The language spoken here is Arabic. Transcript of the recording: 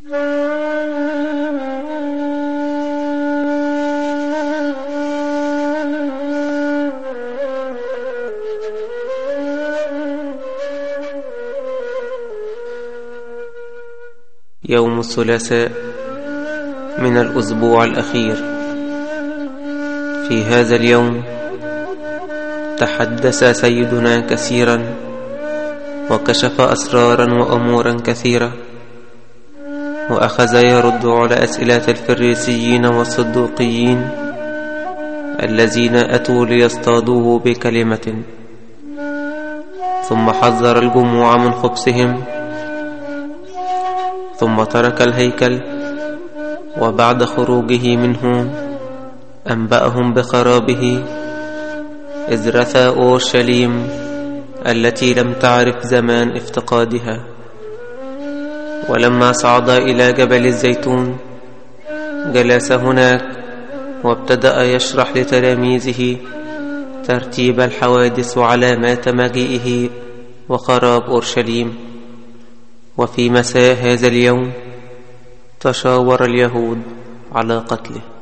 يوم الثلاثاء من الأسبوع الأخير. في هذا اليوم تحدث سيدنا كثيرا وكشف أسرارا وأمورا كثيرة وأخذ يرد على أسئلة الفريسيين والصدوقيين الذين أتوا ليصطادوه بكلمة. ثم حذر الجموع من خبثهم. ثم ترك الهيكل. وبعد خروجه منه أنبأهم بخرابه. إذ رثى أورشليم التي لم تعرف زمان افتقادها. ولما صعد إلى جبل الزيتون جلس هناك وابتدأ يشرح لتلاميذه ترتيب الحوادث وعلامات مجيئه وخراب أورشليم. وفي مساء هذا اليوم تشاور اليهود على قتله.